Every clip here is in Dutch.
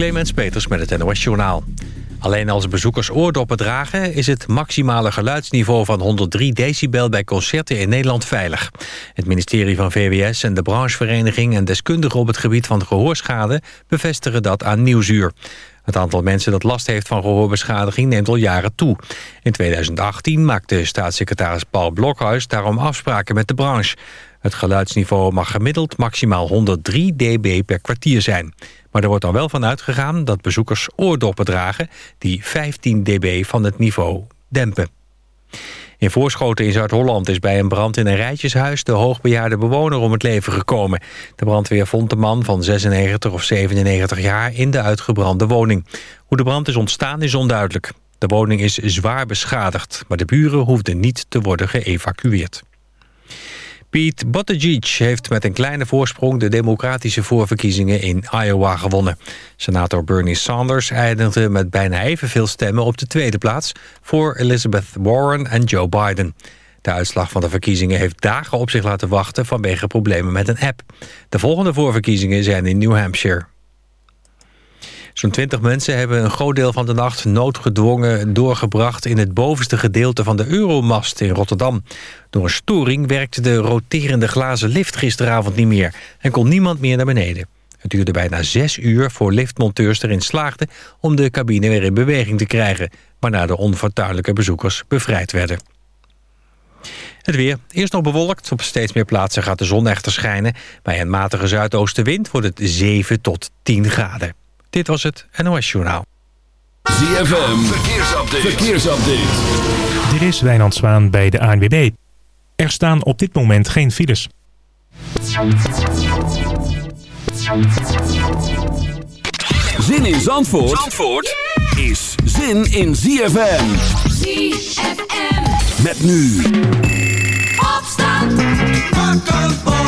Clemens Peters met het NOS Journaal. Alleen als bezoekers oordoppen dragen... is het maximale geluidsniveau van 103 decibel bij concerten in Nederland veilig. Het ministerie van VWS en de branchevereniging... en deskundigen op het gebied van gehoorschade... bevestigen dat aan Nieuwsuur. Het aantal mensen dat last heeft van gehoorbeschadiging neemt al jaren toe. In 2018 maakte staatssecretaris Paul Blokhuis daarom afspraken met de branche. Het geluidsniveau mag gemiddeld maximaal 103 dB per kwartier zijn. Maar er wordt dan wel van uitgegaan dat bezoekers oordoppen dragen... die 15 dB van het niveau dempen. In Voorschoten in Zuid-Holland is bij een brand in een rijtjeshuis... de hoogbejaarde bewoner om het leven gekomen. De brandweer vond de man van 96 of 97 jaar in de uitgebrande woning. Hoe de brand is ontstaan is onduidelijk. De woning is zwaar beschadigd, maar de buren hoefden niet te worden geëvacueerd. Pete Buttigieg heeft met een kleine voorsprong de democratische voorverkiezingen in Iowa gewonnen. Senator Bernie Sanders eindigde met bijna evenveel stemmen op de tweede plaats voor Elizabeth Warren en Joe Biden. De uitslag van de verkiezingen heeft dagen op zich laten wachten vanwege problemen met een app. De volgende voorverkiezingen zijn in New Hampshire. Zo'n 20 mensen hebben een groot deel van de nacht noodgedwongen doorgebracht in het bovenste gedeelte van de Euromast in Rotterdam. Door een storing werkte de roterende glazen lift gisteravond niet meer en kon niemand meer naar beneden. Het duurde bijna zes uur voor liftmonteurs erin slaagden om de cabine weer in beweging te krijgen, waarna de onfortuinlijke bezoekers bevrijd werden. Het weer. Eerst nog bewolkt. Op steeds meer plaatsen gaat de zon echter schijnen. Bij een matige zuidoostenwind wordt het 7 tot 10 graden. Dit was het NOS Journaal. ZFM, verkeersupdate. verkeersupdate. Dit is Wijnand Zwaan bij de ANWB. Er staan op dit moment geen files. Zin in Zandvoort, Zandvoort is zin in ZFM. ZFM. Met nu. Opstand. Wakker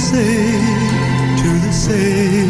say to the same